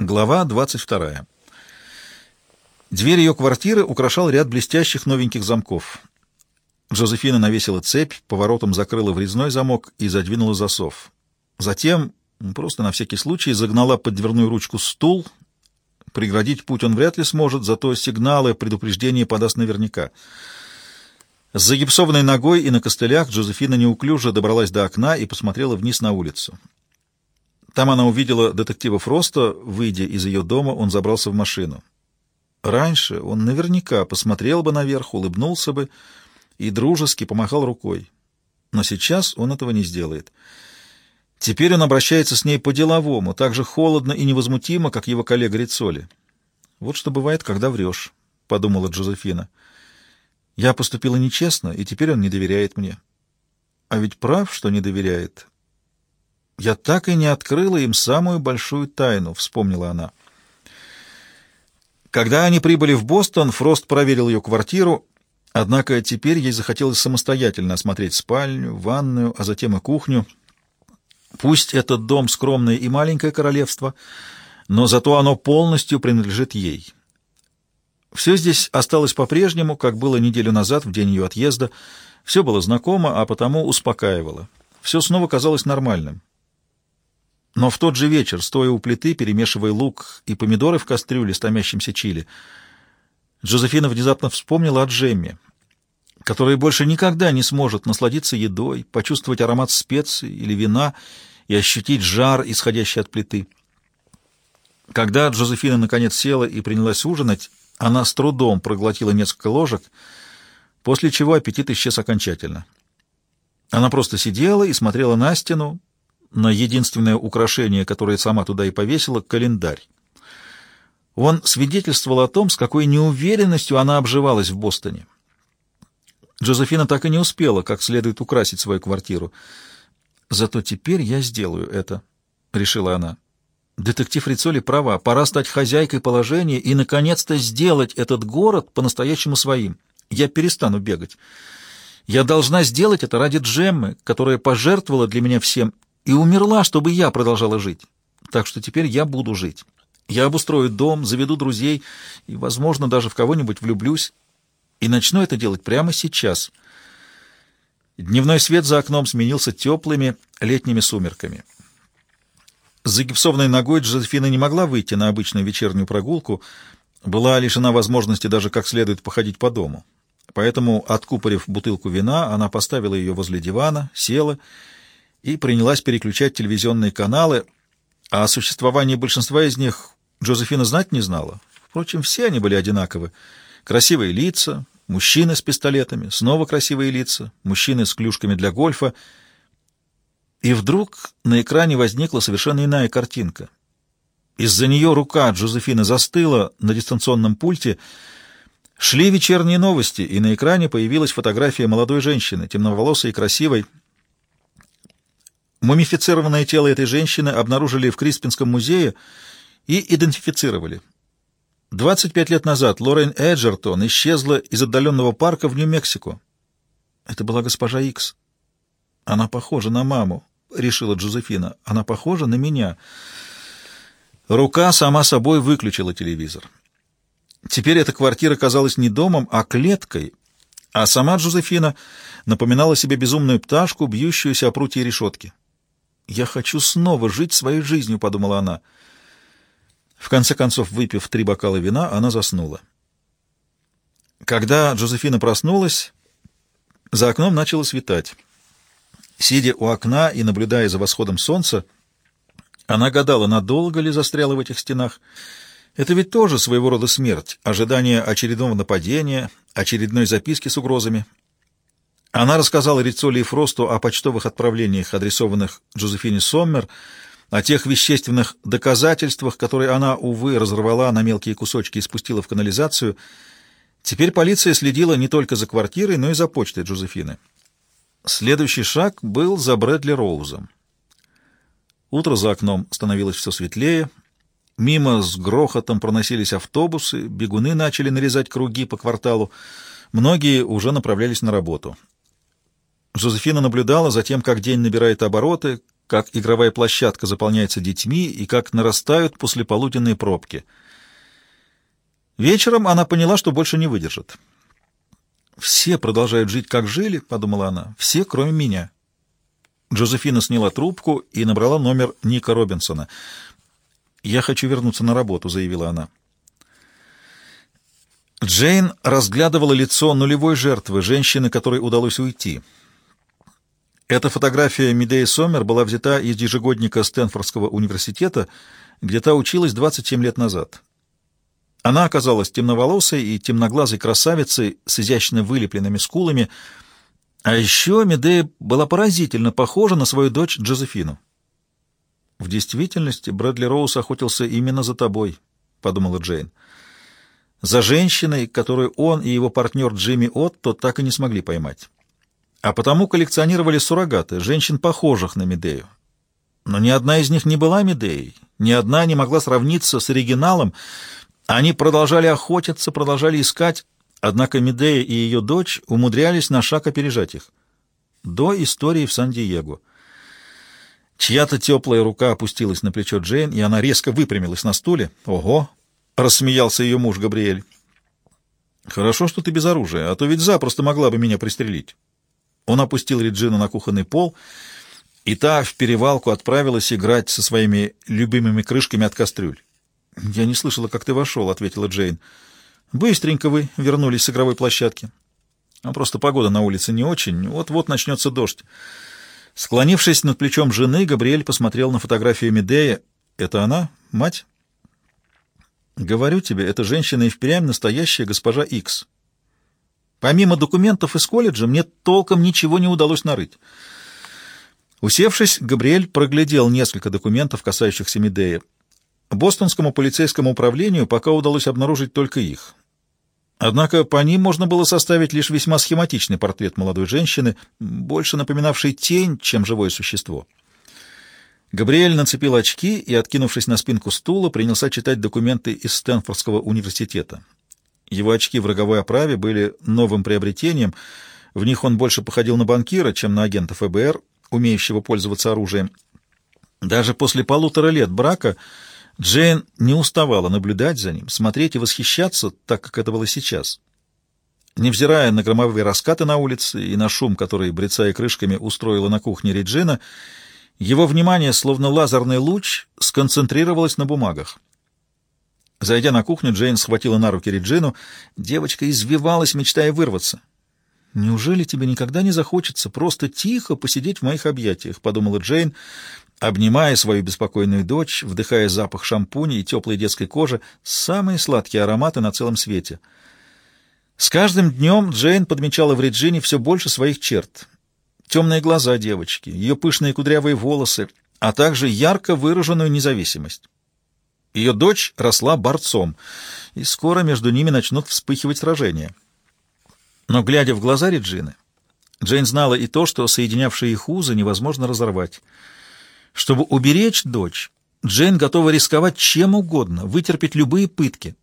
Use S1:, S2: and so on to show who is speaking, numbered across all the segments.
S1: Глава 22. Дверь ее квартиры украшал ряд блестящих новеньких замков. Жозефина навесила цепь, поворотом закрыла врезной замок и задвинула засов. Затем, просто на всякий случай, загнала под дверную ручку стул. Преградить путь он вряд ли сможет, зато сигналы предупреждения подаст наверняка. С загипсованной ногой и на костылях Джозефина неуклюже добралась до окна и посмотрела вниз на улицу. Там она увидела детектива Фроста. Выйдя из ее дома, он забрался в машину. Раньше он наверняка посмотрел бы наверх, улыбнулся бы и дружески помахал рукой. Но сейчас он этого не сделает. Теперь он обращается с ней по-деловому, так же холодно и невозмутимо, как его коллега Рицоли. «Вот что бывает, когда врешь», — подумала Джозефина. «Я поступила нечестно, и теперь он не доверяет мне». А ведь прав, что не доверяет. «Я так и не открыла им самую большую тайну», — вспомнила она. Когда они прибыли в Бостон, Фрост проверил ее квартиру, однако теперь ей захотелось самостоятельно осмотреть спальню, ванную, а затем и кухню. Пусть этот дом скромное и маленькое королевство, но зато оно полностью принадлежит ей. Все здесь осталось по-прежнему, как было неделю назад, в день ее отъезда. Все было знакомо, а потому успокаивало. Все снова казалось нормальным. Но в тот же вечер, стоя у плиты, перемешивая лук и помидоры в кастрюле с томящимся чили, Джозефина внезапно вспомнила о Джемме, которая больше никогда не сможет насладиться едой, почувствовать аромат специй или вина и ощутить жар, исходящий от плиты. Когда Джозефина наконец села и принялась ужинать, она с трудом проглотила несколько ложек, после чего аппетит исчез окончательно. Она просто сидела и смотрела на стену, на единственное украшение, которое сама туда и повесила — календарь. Он свидетельствовал о том, с какой неуверенностью она обживалась в Бостоне. Джозефина так и не успела как следует украсить свою квартиру. «Зато теперь я сделаю это», — решила она. Детектив Рицоли права. Пора стать хозяйкой положения и, наконец-то, сделать этот город по-настоящему своим. Я перестану бегать. Я должна сделать это ради Джеммы, которая пожертвовала для меня всем и умерла, чтобы я продолжала жить. Так что теперь я буду жить. Я обустрою дом, заведу друзей и, возможно, даже в кого-нибудь влюблюсь. И начну это делать прямо сейчас. Дневной свет за окном сменился теплыми летними сумерками. С загипсованной ногой Джозефина не могла выйти на обычную вечернюю прогулку, была лишена возможности даже как следует походить по дому. Поэтому, откупорив бутылку вина, она поставила ее возле дивана, села и и принялась переключать телевизионные каналы, а о существовании большинства из них Джозефина знать не знала. Впрочем, все они были одинаковы. Красивые лица, мужчины с пистолетами, снова красивые лица, мужчины с клюшками для гольфа. И вдруг на экране возникла совершенно иная картинка. Из-за нее рука Джозефины застыла на дистанционном пульте. Шли вечерние новости, и на экране появилась фотография молодой женщины, темноволосой и красивой, Мумифицированное тело этой женщины обнаружили в Криспинском музее и идентифицировали. 25 лет назад Лорен Эджертон исчезла из отдаленного парка в Нью-Мексико. Это была госпожа Икс. Она похожа на маму, решила Джозефина. Она похожа на меня. Рука сама собой выключила телевизор. Теперь эта квартира казалась не домом, а клеткой, а сама Джозефина напоминала себе безумную пташку, бьющуюся о прутье решетки. «Я хочу снова жить своей жизнью», — подумала она. В конце концов, выпив три бокала вина, она заснула. Когда Джозефина проснулась, за окном начало светать. Сидя у окна и наблюдая за восходом солнца, она гадала, надолго ли застряла в этих стенах. Это ведь тоже своего рода смерть, ожидание очередного нападения, очередной записки с угрозами. Она рассказала Рицоли и Фросту о почтовых отправлениях, адресованных Джозефине Соммер, о тех вещественных доказательствах, которые она, увы, разорвала на мелкие кусочки и спустила в канализацию. Теперь полиция следила не только за квартирой, но и за почтой Джозефины. Следующий шаг был за Брэдли Роузом. Утро за окном становилось все светлее. Мимо с грохотом проносились автобусы, бегуны начали нарезать круги по кварталу. Многие уже направлялись на работу. Жозефина наблюдала за тем, как день набирает обороты, как игровая площадка заполняется детьми и как нарастают послеполуденные пробки. Вечером она поняла, что больше не выдержит. «Все продолжают жить, как жили», — подумала она, — «все, кроме меня». Джозефина сняла трубку и набрала номер Ника Робинсона. «Я хочу вернуться на работу», — заявила она. Джейн разглядывала лицо нулевой жертвы, женщины, которой удалось уйти. Эта фотография Медеи Сомер была взята из ежегодника Стэнфордского университета, где та училась 27 лет назад. Она оказалась темноволосой и темноглазой красавицей с изящно вылепленными скулами, а еще Медея была поразительно похожа на свою дочь Джозефину. «В действительности Брэдли Роуз охотился именно за тобой», — подумала Джейн за женщиной, которую он и его партнер Джимми Отто так и не смогли поймать. А потому коллекционировали суррогаты, женщин, похожих на Медею. Но ни одна из них не была Медеей, ни одна не могла сравниться с оригиналом. Они продолжали охотиться, продолжали искать, однако Медея и ее дочь умудрялись на шаг опережать их. До истории в Сан-Диего. Чья-то теплая рука опустилась на плечо Джейн, и она резко выпрямилась на стуле. «Ого!» рассмеялся ее муж Габриэль. «Хорошо, что ты без оружия, а то ведь запросто могла бы меня пристрелить». Он опустил Реджину на кухонный пол, и та в перевалку отправилась играть со своими любимыми крышками от кастрюль. «Я не слышала, как ты вошел», — ответила Джейн. «Быстренько вы вернулись с игровой площадки. А просто погода на улице не очень, вот-вот начнется дождь». Склонившись над плечом жены, Габриэль посмотрел на фотографию Медея. «Это она? Мать?» Говорю тебе, эта женщина и впрямь настоящая госпожа Икс. Помимо документов из колледжа, мне толком ничего не удалось нарыть. Усевшись, Габриэль проглядел несколько документов, касающихся Медея. Бостонскому полицейскому управлению пока удалось обнаружить только их. Однако по ним можно было составить лишь весьма схематичный портрет молодой женщины, больше напоминавший тень, чем живое существо. Габриэль нацепил очки и, откинувшись на спинку стула, принялся читать документы из Стэнфордского университета. Его очки в роговой оправе были новым приобретением, в них он больше походил на банкира, чем на агента ФБР, умеющего пользоваться оружием. Даже после полутора лет брака Джейн не уставала наблюдать за ним, смотреть и восхищаться, так как это было сейчас. Невзирая на громовые раскаты на улице и на шум, который, брецая крышками, устроила на кухне Реджина, его внимание, словно лазерный луч, сконцентрировалось на бумагах. Зайдя на кухню, Джейн схватила на руки Реджину. Девочка извивалась, мечтая вырваться. «Неужели тебе никогда не захочется просто тихо посидеть в моих объятиях?» — подумала Джейн, обнимая свою беспокойную дочь, вдыхая запах шампуня и теплой детской кожи, самые сладкие ароматы на целом свете. С каждым днем Джейн подмечала в Реджине все больше своих черт темные глаза девочки, ее пышные кудрявые волосы, а также ярко выраженную независимость. Ее дочь росла борцом, и скоро между ними начнут вспыхивать сражения. Но, глядя в глаза Реджины, Джейн знала и то, что соединявшие их узы невозможно разорвать. Чтобы уберечь дочь, Джейн готова рисковать чем угодно, вытерпеть любые пытки,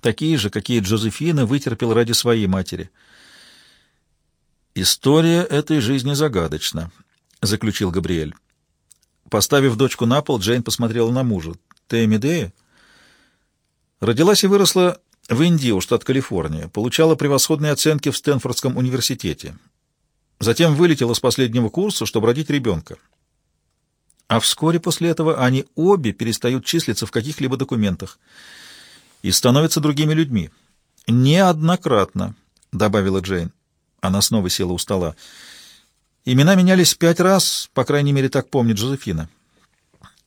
S1: такие же, какие Джозефина вытерпел ради своей матери — «История этой жизни загадочна», — заключил Габриэль. Поставив дочку на пол, Джейн посмотрела на мужа. «Ты Медея?» Родилась и выросла в Индио, штат Калифорния. Получала превосходные оценки в Стэнфордском университете. Затем вылетела с последнего курса, чтобы родить ребенка. А вскоре после этого они обе перестают числиться в каких-либо документах и становятся другими людьми. «Неоднократно», — добавила Джейн. Она снова села у стола. Имена менялись пять раз, по крайней мере, так помнит Жозефина.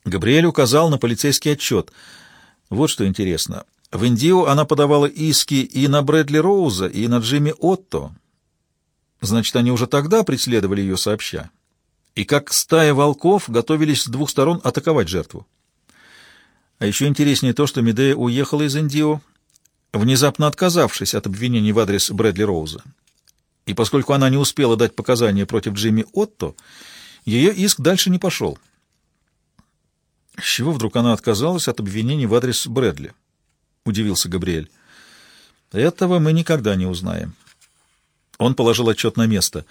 S1: Габриэль указал на полицейский отчет. Вот что интересно. В Индио она подавала иски и на Брэдли Роуза, и на Джимми Отто. Значит, они уже тогда преследовали ее сообща. И как стая волков готовились с двух сторон атаковать жертву. А еще интереснее то, что Медея уехала из Индио, внезапно отказавшись от обвинений в адрес Брэдли Роуза и поскольку она не успела дать показания против Джимми Отто, ее иск дальше не пошел. С чего вдруг она отказалась от обвинений в адрес Брэдли? — удивился Габриэль. — Этого мы никогда не узнаем. Он положил отчет на место.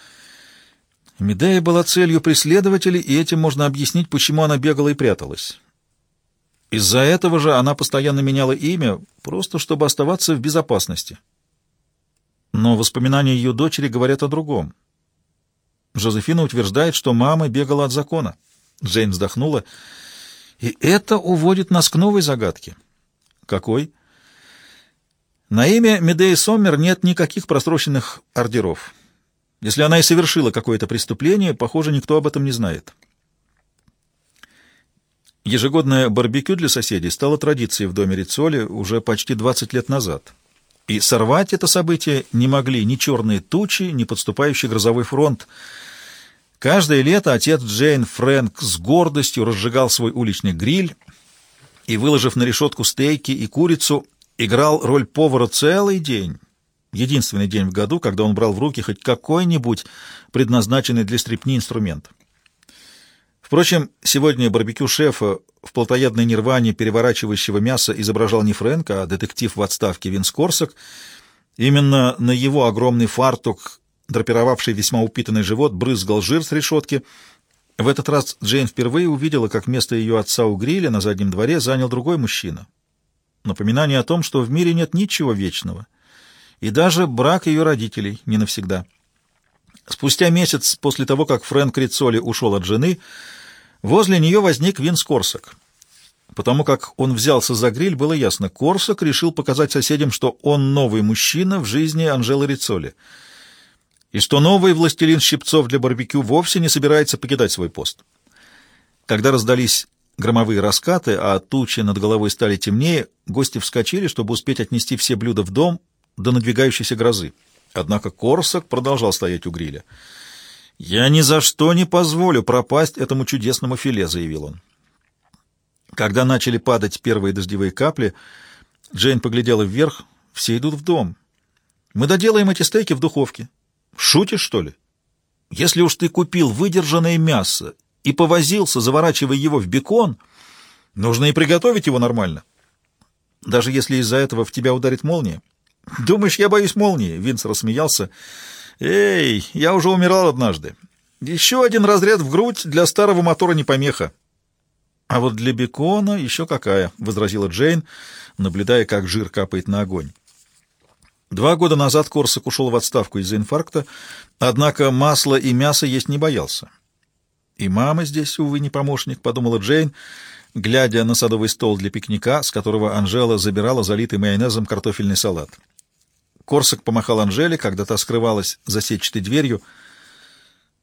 S1: Медея была целью преследователей, и этим можно объяснить, почему она бегала и пряталась. Из-за этого же она постоянно меняла имя, просто чтобы оставаться в безопасности. Но воспоминания ее дочери говорят о другом. Жозефина утверждает, что мама бегала от закона. Джейн вздохнула. И это уводит нас к новой загадке. Какой? На имя Медеи Соммер нет никаких просроченных ордеров. Если она и совершила какое-то преступление, похоже, никто об этом не знает. Ежегодное барбекю для соседей стало традицией в доме Рицоли уже почти 20 лет назад. И сорвать это событие не могли ни черные тучи, ни подступающий грозовой фронт. Каждое лето отец Джейн Фрэнк с гордостью разжигал свой уличный гриль и, выложив на решетку стейки и курицу, играл роль повара целый день. Единственный день в году, когда он брал в руки хоть какой-нибудь предназначенный для стрипни инструмент. Впрочем, сегодня барбекю шефа в плотоядной нирване переворачивающего мясо изображал не Фрэнка, а детектив в отставке Винс Корсак. Именно на его огромный фартук, драпировавший весьма упитанный живот, брызгал жир с решетки. В этот раз Джейн впервые увидела, как место ее отца у гриля на заднем дворе занял другой мужчина. Напоминание о том, что в мире нет ничего вечного. И даже брак ее родителей не навсегда. Спустя месяц после того, как Фрэнк Рицоли ушел от жены, Возле нее возник Винс Корсак. Потому как он взялся за гриль, было ясно, Корсак решил показать соседям, что он новый мужчина в жизни Анжелы Рицоли, и что новый властелин щипцов для барбекю вовсе не собирается покидать свой пост. Когда раздались громовые раскаты, а тучи над головой стали темнее, гости вскочили, чтобы успеть отнести все блюда в дом до надвигающейся грозы. Однако Корсак продолжал стоять у гриля. «Я ни за что не позволю пропасть этому чудесному филе», — заявил он. Когда начали падать первые дождевые капли, Джейн поглядела вверх. «Все идут в дом. Мы доделаем эти стейки в духовке. Шутишь, что ли? Если уж ты купил выдержанное мясо и повозился, заворачивая его в бекон, нужно и приготовить его нормально. Даже если из-за этого в тебя ударит молния. Думаешь, я боюсь молнии?» Винс рассмеялся. «Эй, я уже умирал однажды. Еще один разряд в грудь для старого мотора не помеха». «А вот для бекона еще какая», — возразила Джейн, наблюдая, как жир капает на огонь. Два года назад Корсак ушел в отставку из-за инфаркта, однако масло и мясо есть не боялся. «И мама здесь, увы, не помощник», — подумала Джейн, глядя на садовый стол для пикника, с которого Анжела забирала залитый майонезом картофельный салат. Корсак помахал Анжеле, когда та скрывалась за сетчатой дверью.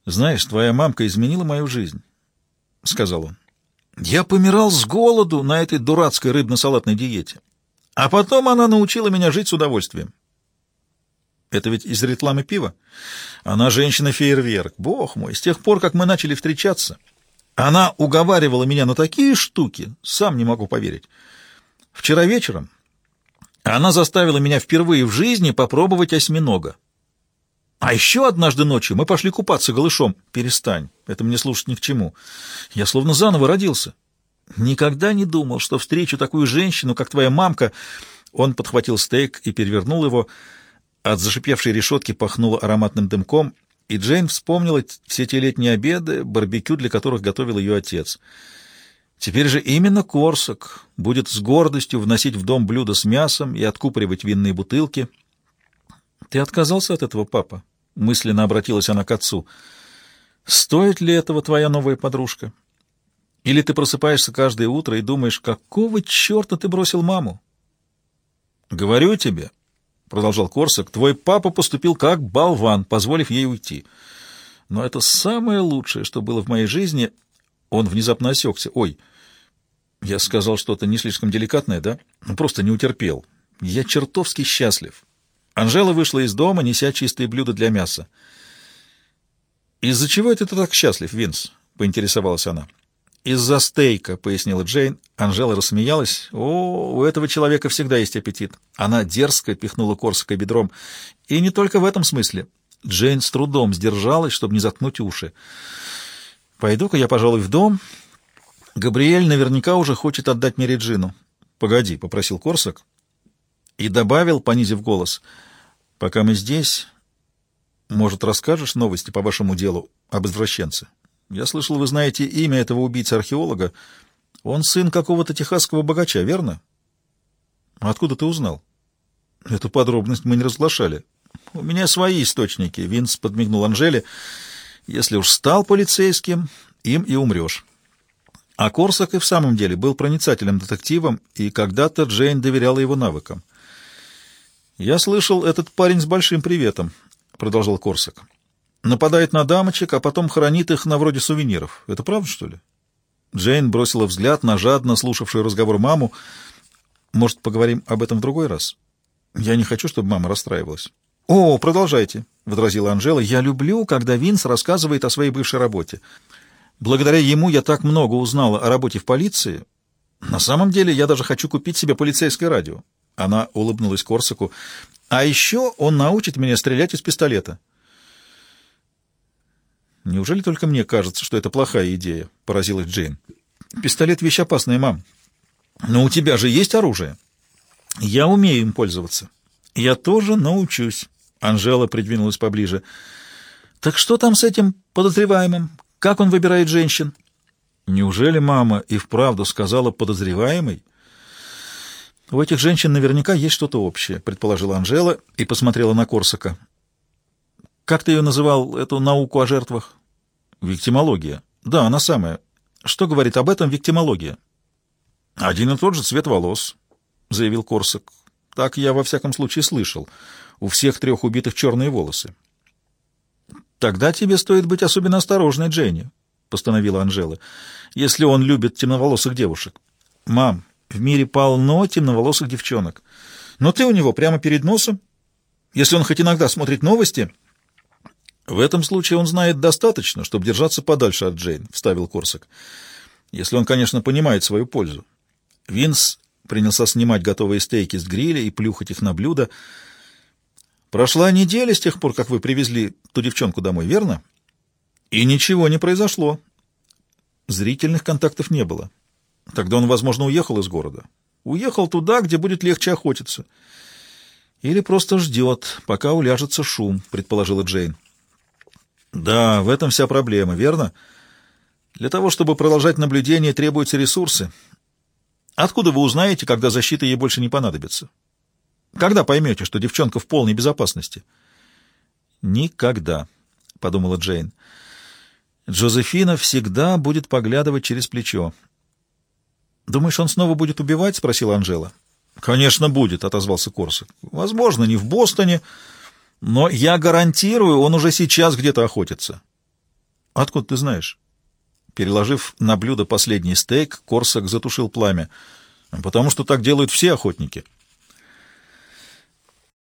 S1: «Знаешь, твоя мамка изменила мою жизнь», — сказал он. «Я помирал с голоду на этой дурацкой рыбно-салатной диете. А потом она научила меня жить с удовольствием». «Это ведь из рекламы пива? Она женщина-фейерверк. Бог мой, с тех пор, как мы начали встречаться, она уговаривала меня на такие штуки, сам не могу поверить. Вчера вечером она заставила меня впервые в жизни попробовать осьминога. А еще однажды ночью мы пошли купаться голышом. Перестань, это мне слушать ни к чему. Я словно заново родился. Никогда не думал, что встречу такую женщину, как твоя мамка. Он подхватил стейк и перевернул его. От зашипевшей решетки пахнуло ароматным дымком, и Джейн вспомнила все те летние обеды, барбекю, для которых готовил ее отец — Теперь же именно Корсак будет с гордостью вносить в дом блюда с мясом и откупоривать винные бутылки. «Ты отказался от этого, папа?» — мысленно обратилась она к отцу. «Стоит ли этого твоя новая подружка? Или ты просыпаешься каждое утро и думаешь, какого черта ты бросил маму?» «Говорю тебе», — продолжал Корсак, — «твой папа поступил как болван, позволив ей уйти. Но это самое лучшее, что было в моей жизни — он внезапно осекся. «Ой, я сказал что-то не слишком деликатное, да? Просто не утерпел. Я чертовски счастлив». Анжела вышла из дома, неся чистые блюда для мяса. «Из-за чего это ты так счастлив, Винс?» — поинтересовалась она. «Из-за стейка», — пояснила Джейн. Анжела рассмеялась. «О, у этого человека всегда есть аппетит». Она дерзко пихнула Корсака бедром. «И не только в этом смысле». Джейн с трудом сдержалась, чтобы не заткнуть уши. Пойду-ка я, пожалуй, в дом. Габриэль наверняка уже хочет отдать мне Реджину. Погоди, — попросил Корсак. И добавил, понизив голос, — пока мы здесь, Может, расскажешь новости по вашему делу об извращенце? Я слышал, вы знаете имя этого убийцы-археолога. Он сын какого-то техасского богача, верно? Откуда ты узнал? Эту подробность мы не разглашали. У меня свои источники, Винс подмигнул Анжеле. Если уж стал полицейским, им и умрешь. А Корсак и в самом деле был проницательным детективом, и когда-то Джейн доверяла его навыкам. «Я слышал, этот парень с большим приветом», — продолжал Корсак. «Нападает на дамочек, а потом хранит их на вроде сувениров. Это правда, что ли?» Джейн бросила взгляд на жадно слушавшую разговор маму. «Может, поговорим об этом в другой раз?» «Я не хочу, чтобы мама расстраивалась». «О, продолжайте», — возразила Анжела. «Я люблю, когда Винс рассказывает о своей бывшей работе. Благодаря ему я так много узнала о работе в полиции. На самом деле я даже хочу купить себе полицейское радио». Она улыбнулась Корсаку. «А еще он научит меня стрелять из пистолета». «Неужели только мне кажется, что это плохая идея?» — поразилась Джейн. «Пистолет — вещь опасная, мам. Но у тебя же есть оружие». «Я умею им пользоваться». «Я тоже научусь». Анжела придвинулась поближе. «Так что там с этим подозреваемым? Как он выбирает женщин?» «Неужели мама и вправду сказала подозреваемый?» «У этих женщин наверняка есть что-то общее», — предположила Анжела и посмотрела на Корсака. «Как ты ее называл, эту науку о жертвах?» «Виктимология». «Да, она самая. Что говорит об этом виктимология?» «Один и тот же цвет волос», — заявил Корсак. «Так я во всяком случае слышал. У всех трех убитых черные волосы». «Тогда тебе стоит быть особенно осторожной, Дженни», — постановила Анжела, «если он любит темноволосых девушек». «Мам, в мире полно темноволосых девчонок. Но ты у него прямо перед носом. Если он хоть иногда смотрит новости... В этом случае он знает достаточно, чтобы держаться подальше от Джейн, — вставил Корсак. Если он, конечно, понимает свою пользу. Винс принялся снимать готовые стейки с гриля и плюхать их на блюдо. Прошла неделя с тех пор, как вы привезли ту девчонку домой, верно? И ничего не произошло. Зрительных контактов не было. Тогда он, возможно, уехал из города. Уехал туда, где будет легче охотиться. Или просто ждет, пока уляжется шум, предположила Джейн. Да, в этом вся проблема, верно? Для того, чтобы продолжать наблюдение, требуются ресурсы. Откуда вы узнаете, когда защита ей больше не понадобится? Когда поймете, что девчонка в полной безопасности? Никогда, подумала Джейн. Джозефина всегда будет поглядывать через плечо. «Думаешь, он снова будет убивать?» — спросила Анжела. «Конечно, будет», — отозвался Корсак. «Возможно, не в Бостоне, но я гарантирую, он уже сейчас где-то охотится». «Откуда ты знаешь?» Переложив на блюдо последний стейк, Корсак затушил пламя. «Потому что так делают все охотники».